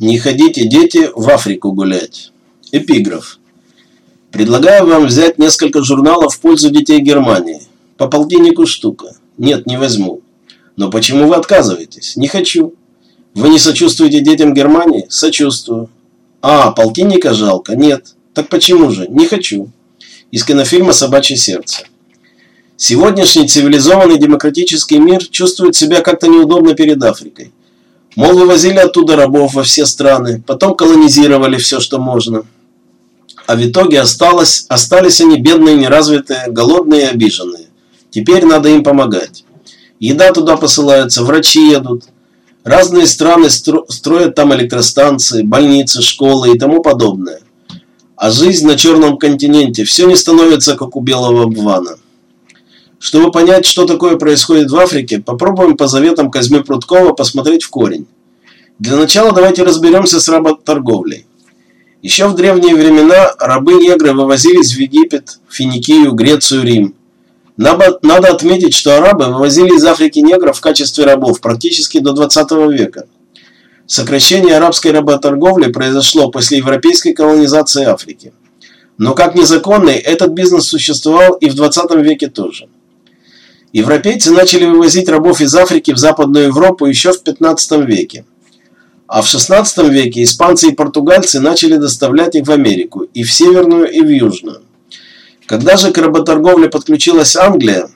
Не ходите, дети, в Африку гулять. Эпиграф. Предлагаю вам взять несколько журналов в пользу детей Германии. По полтиннику штука. Нет, не возьму. Но почему вы отказываетесь? Не хочу. Вы не сочувствуете детям Германии? Сочувствую. А, полтинника жалко? Нет. Так почему же? Не хочу. Из кинофильма «Собачье сердце». Сегодняшний цивилизованный демократический мир чувствует себя как-то неудобно перед Африкой. Мол, вывозили оттуда рабов во все страны, потом колонизировали все, что можно. А в итоге осталось, остались они бедные, неразвитые, голодные и обиженные. Теперь надо им помогать. Еда туда посылается, врачи едут. Разные страны строят там электростанции, больницы, школы и тому подобное. А жизнь на черном континенте все не становится, как у белого обвана. Чтобы понять, что такое происходит в Африке, попробуем по заветам Козьмы Прудкова посмотреть в корень. Для начала давайте разберемся с работорговлей. Еще в древние времена рабы-негры вывозились в Египет, Финикию, Грецию, Рим. Надо отметить, что арабы вывозили из Африки негров в качестве рабов практически до 20 века. Сокращение арабской работорговли произошло после европейской колонизации Африки. Но как незаконный, этот бизнес существовал и в 20 веке тоже. Европейцы начали вывозить рабов из Африки в Западную Европу еще в 15 веке. А в 16 веке испанцы и португальцы начали доставлять их в Америку, и в Северную, и в Южную. Когда же к работорговле подключилась Англия,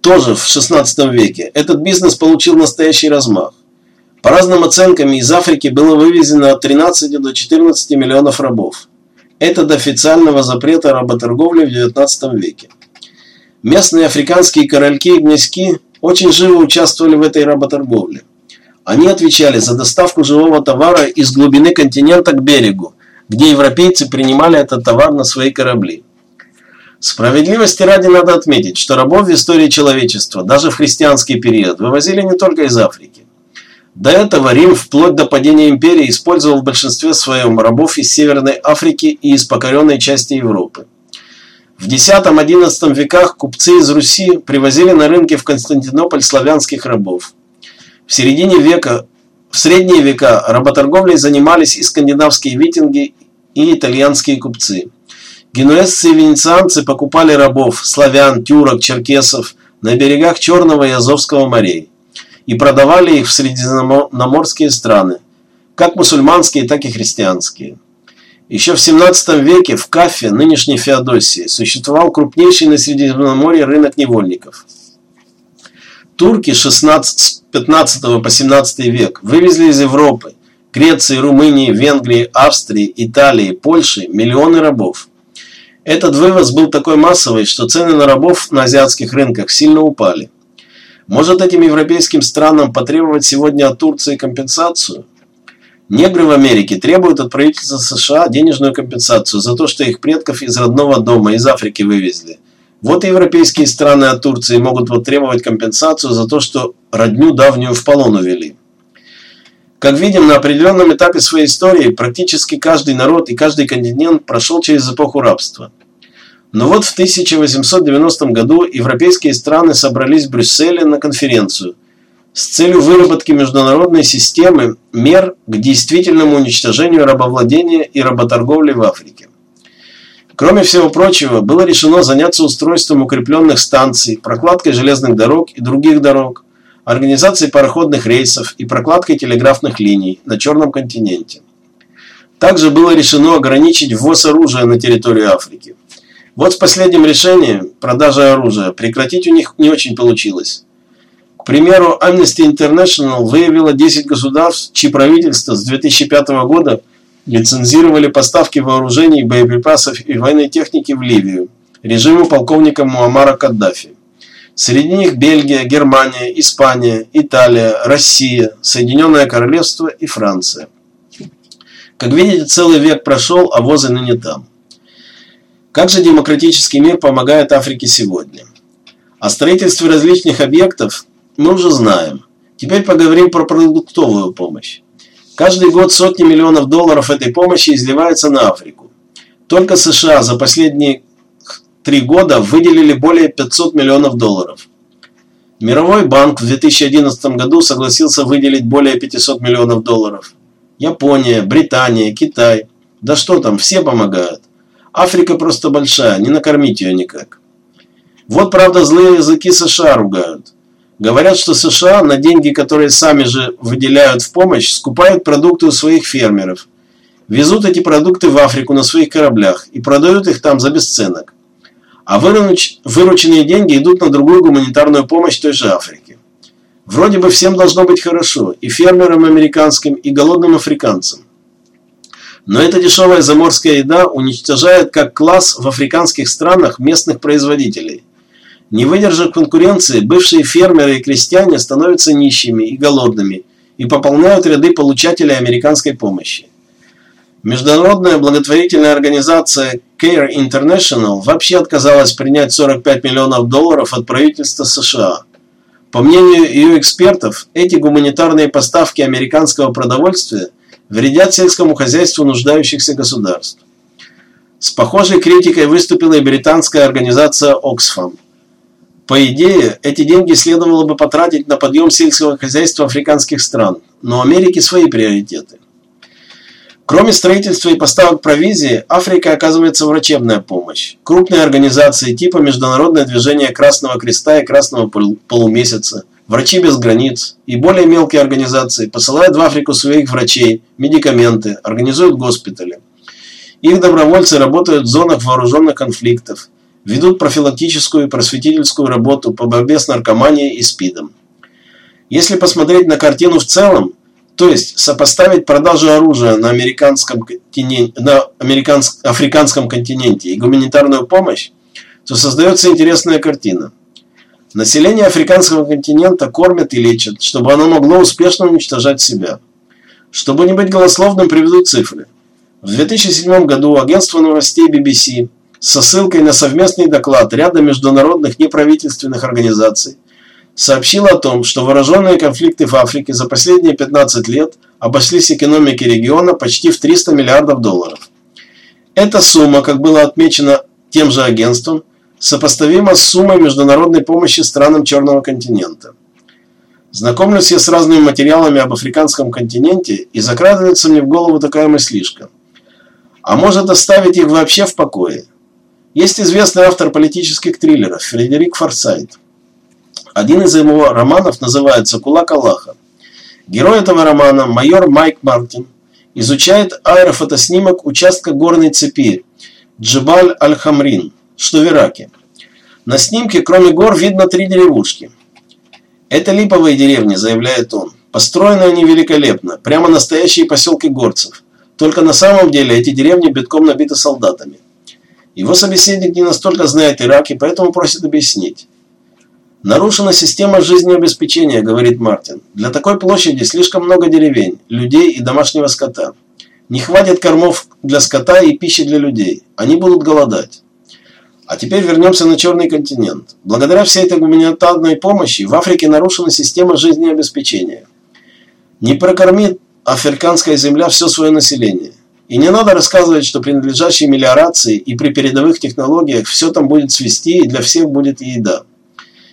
тоже в 16 веке, этот бизнес получил настоящий размах. По разным оценкам, из Африки было вывезено от 13 до 14 миллионов рабов. Это до официального запрета работорговли в 19 веке. Местные африканские корольки и князьки очень живо участвовали в этой работорговле. Они отвечали за доставку живого товара из глубины континента к берегу, где европейцы принимали этот товар на свои корабли. Справедливости ради надо отметить, что рабов в истории человечества, даже в христианский период, вывозили не только из Африки. До этого Рим вплоть до падения империи использовал в большинстве своем рабов из Северной Африки и из покоренной части Европы. В X-XI веках купцы из Руси привозили на рынки в Константинополь славянских рабов. В середине века, в средние века работорговлей занимались и скандинавские викинги, и итальянские купцы. Генуэзцы и венецианцы покупали рабов, славян, тюрок, черкесов на берегах Черного и Азовского морей и продавали их в средиземноморские страны, как мусульманские, так и христианские. Еще в 17 веке в Кафе, нынешней Феодосии, существовал крупнейший на Средиземноморье рынок невольников. Турки с 15 по 17 век вывезли из Европы, Греции, Румынии, Венгрии, Австрии, Италии, Польши миллионы рабов. Этот вывоз был такой массовый, что цены на рабов на азиатских рынках сильно упали. Может этим европейским странам потребовать сегодня от Турции компенсацию? Негры в Америке требуют от правительства США денежную компенсацию за то, что их предков из родного дома, из Африки вывезли. Вот и европейские страны от Турции могут потребовать компенсацию за то, что родню давнюю в полон увели. Как видим, на определенном этапе своей истории практически каждый народ и каждый континент прошел через эпоху рабства. Но вот в 1890 году европейские страны собрались в Брюсселе на конференцию – с целью выработки международной системы мер к действительному уничтожению рабовладения и работорговли в Африке. Кроме всего прочего, было решено заняться устройством укрепленных станций, прокладкой железных дорог и других дорог, организацией пароходных рейсов и прокладкой телеграфных линий на Черном континенте. Также было решено ограничить ввоз оружия на территорию Африки. Вот с последним решением продажи оружия прекратить у них не очень получилось. К примеру, Amnesty International выявила 10 государств, чьи правительства с 2005 года лицензировали поставки вооружений, боеприпасов и военной техники в Ливию режиму полковника Муаммара Каддафи. Среди них Бельгия, Германия, Испания, Италия, Россия, Соединенное Королевство и Франция. Как видите, целый век прошел, а возы ныне там. Как же демократический мир помогает Африке сегодня? О строительстве различных объектов мы уже знаем. Теперь поговорим про продуктовую помощь. Каждый год сотни миллионов долларов этой помощи изливается на Африку. Только США за последние три года выделили более 500 миллионов долларов. Мировой банк в 2011 году согласился выделить более 500 миллионов долларов. Япония, Британия, Китай. Да что там, все помогают. Африка просто большая, не накормить ее никак. Вот, правда, злые языки США ругают. Говорят, что США на деньги, которые сами же выделяют в помощь, скупают продукты у своих фермеров. Везут эти продукты в Африку на своих кораблях и продают их там за бесценок. А вырученные деньги идут на другую гуманитарную помощь той же Африке. Вроде бы всем должно быть хорошо, и фермерам американским, и голодным африканцам. Но эта дешевая заморская еда уничтожает как класс в африканских странах местных производителей. Не выдержав конкуренции, бывшие фермеры и крестьяне становятся нищими и голодными и пополняют ряды получателей американской помощи. Международная благотворительная организация Care International вообще отказалась принять 45 миллионов долларов от правительства США. По мнению ее экспертов, эти гуманитарные поставки американского продовольствия вредят сельскому хозяйству нуждающихся государств. С похожей критикой выступила и британская организация Oxfam. По идее, эти деньги следовало бы потратить на подъем сельского хозяйства африканских стран, но у Америки свои приоритеты. Кроме строительства и поставок провизии, Африка оказывается врачебная помощь. Крупные организации типа Международное движение Красного Креста и Красного Полумесяца, Врачи без границ и более мелкие организации посылают в Африку своих врачей, медикаменты, организуют госпитали. Их добровольцы работают в зонах вооруженных конфликтов, ведут профилактическую и просветительскую работу по борьбе с наркоманией и СПИДом. Если посмотреть на картину в целом, то есть сопоставить продажу оружия на, американском континенте, на американск, африканском континенте и гуманитарную помощь, то создается интересная картина. Население африканского континента кормят и лечат, чтобы оно могло успешно уничтожать себя. Чтобы не быть голословным, приведу цифры. В 2007 году агентство новостей BBC со ссылкой на совместный доклад ряда международных неправительственных организаций сообщил о том, что вооруженные конфликты в Африке за последние 15 лет обошлись экономике региона почти в 300 миллиардов долларов. Эта сумма, как было отмечено тем же агентством, сопоставима с суммой международной помощи странам Черного континента. Знакомлюсь я с разными материалами об африканском континенте и закрадывается мне в голову такая мыслишка. А может оставить их вообще в покое? Есть известный автор политических триллеров Фредерик Форсайт. Один из его романов называется «Кулак Аллаха». Герой этого романа, майор Майк Мартин, изучает аэрофотоснимок участка горной цепи Джебаль-Аль-Хамрин, что в Ираке. На снимке, кроме гор, видно три деревушки. «Это липовые деревни», – заявляет он. «Построены они великолепно, прямо настоящие поселки горцев. Только на самом деле эти деревни битком набиты солдатами». Его собеседник не настолько знает Ирак и поэтому просит объяснить. «Нарушена система жизнеобеспечения», – говорит Мартин. «Для такой площади слишком много деревень, людей и домашнего скота. Не хватит кормов для скота и пищи для людей. Они будут голодать». А теперь вернемся на Черный континент. Благодаря всей этой гуманитарной помощи в Африке нарушена система жизнеобеспечения. Не прокормит африканская земля все свое население. И не надо рассказывать, что при надлежащей мелиорации и при передовых технологиях все там будет свести и для всех будет еда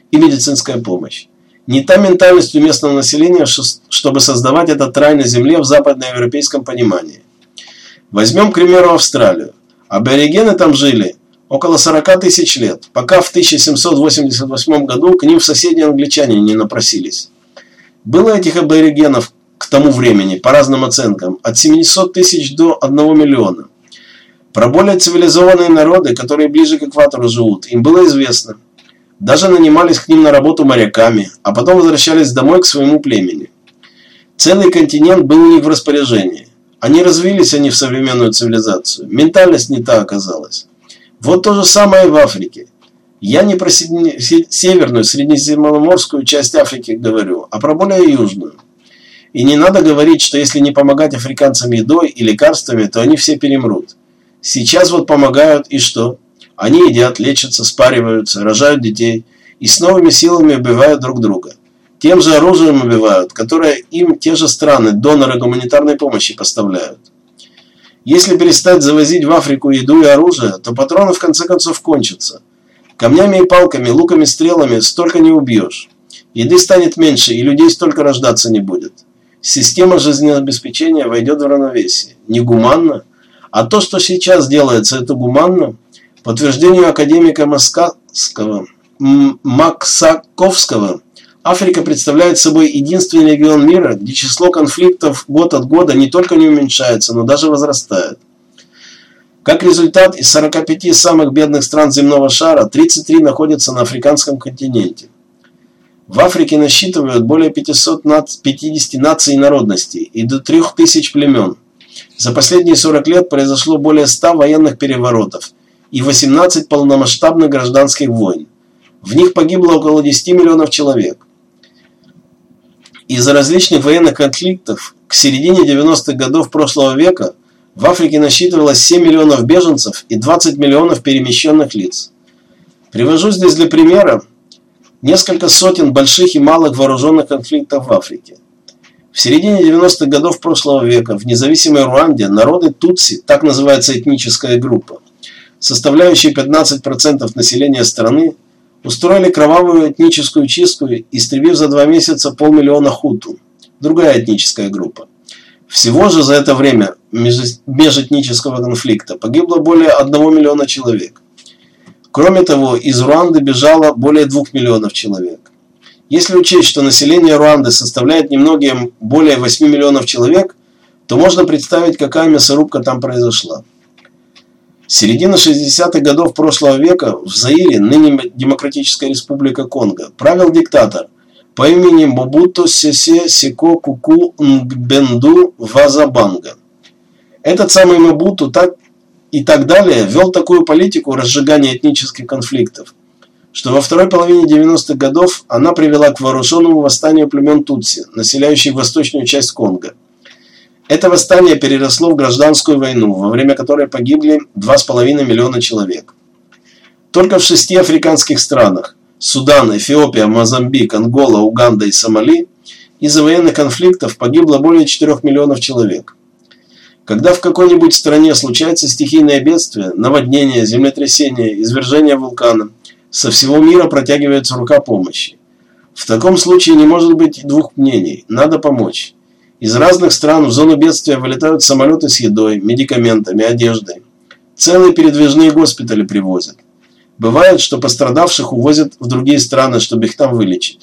и медицинская помощь. Не та ментальность у местного населения, чтобы создавать этот рай на земле в западноевропейском понимании. Возьмем, к примеру, Австралию. Аборигены там жили около 40 тысяч лет, пока в 1788 году к ним в соседние англичане не напросились. Было этих аборигенов к тому времени, по разным оценкам, от 700 тысяч до 1 миллиона. Про более цивилизованные народы, которые ближе к экватору живут, им было известно – даже нанимались к ним на работу моряками, а потом возвращались домой к своему племени. Целый континент был у них в распоряжении. Они развились они в современную цивилизацию. Ментальность не та оказалась. Вот то же самое и в Африке. Я не про северную, средиземноморскую часть Африки говорю, а про более южную. И не надо говорить, что если не помогать африканцам едой и лекарствами, то они все перемрут. Сейчас вот помогают и что? Они едят, лечатся, спариваются, рожают детей и с новыми силами убивают друг друга. Тем же оружием убивают, которое им те же страны, доноры гуманитарной помощи поставляют. Если перестать завозить в Африку еду и оружие, то патроны в конце концов кончатся. Камнями и палками, луками, стрелами столько не убьешь. Еды станет меньше, и людей столько рождаться не будет. Система жизнеобеспечения войдет в равновесие. Не гуманно, а то, что сейчас делается, это гуманно. По утверждению академика Москавского, Максаковского, Африка представляет собой единственный регион мира, где число конфликтов год от года не только не уменьшается, но даже возрастает. Как результат, из 45 самых бедных стран земного шара 33 находятся на африканском континенте. В Африке насчитывают более 550 наций и народностей и до 3000 племен. За последние 40 лет произошло более 100 военных переворотов и 18 полномасштабных гражданских войн. В них погибло около 10 миллионов человек. Из-за различных военных конфликтов к середине 90-х годов прошлого века в Африке насчитывалось 7 миллионов беженцев и 20 миллионов перемещенных лиц. Привожу здесь для примера несколько сотен больших и малых вооруженных конфликтов в Африке. В середине 90-х годов прошлого века в независимой Руанде народы Тутси, так называется этническая группа, составляющие 15% населения страны, устроили кровавую этническую чистку, истребив за два месяца полмиллиона хуту, другая этническая группа. Всего же за это время межэтнического конфликта погибло более 1 миллиона человек. Кроме того, из Руанды бежало более 2 миллионов человек. Если учесть, что население Руанды составляет немногим более 8 миллионов человек, то можно представить, какая мясорубка там произошла. Середина 60-х годов прошлого века в Заире, ныне Демократическая Республика Конго, правил диктатор по имени Мобуто Сесе Сико Куку Нгбенду Вазабанга. Этот самый Мобуту так и так далее вел такую политику разжигания этнических конфликтов, что во второй половине 90-х годов она привела к вооруженному восстанию племен Тутси, населяющих восточную часть Конго – это восстание переросло в гражданскую войну, во время которой погибли 2,5 миллиона человек. Только в шести африканских странах – Судан, Эфиопия, Мозамбик, Ангола, Уганда и Сомали – из-за военных конфликтов погибло более 4 миллионов человек. Когда в какой-нибудь стране случается стихийное бедствие, наводнение, землетрясение, извержение вулкана, со всего мира протягивается рука помощи. В таком случае не может быть двух мнений – надо помочь. Из разных стран в зону бедствия вылетают самолеты с едой, медикаментами, одеждой. Целые передвижные госпитали привозят. Бывает, что пострадавших увозят в другие страны, чтобы их там вылечить.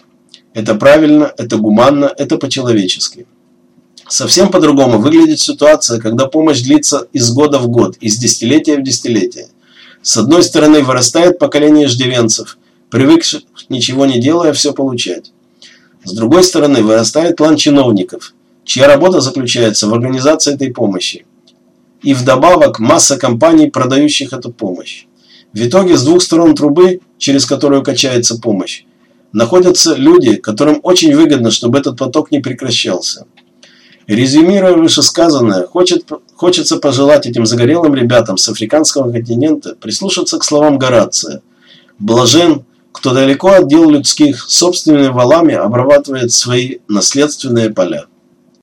Это правильно, это гуманно, это по-человечески. Совсем по-другому выглядит ситуация, когда помощь длится из года в год, из десятилетия в десятилетие. С одной стороны вырастает поколение иждивенцев, привыкших, ничего не делая, все получать. С другой стороны вырастает план чиновников – чья работа заключается в организации этой помощи. И вдобавок масса компаний, продающих эту помощь. В итоге с двух сторон трубы, через которую качается помощь, находятся люди, которым очень выгодно, чтобы этот поток не прекращался. Резюмируя вышесказанное, хочет, хочется пожелать этим загорелым ребятам с африканского континента прислушаться к словам Горация. «Блажен, кто далеко от дел людских, собственными валами обрабатывает свои наследственные поля».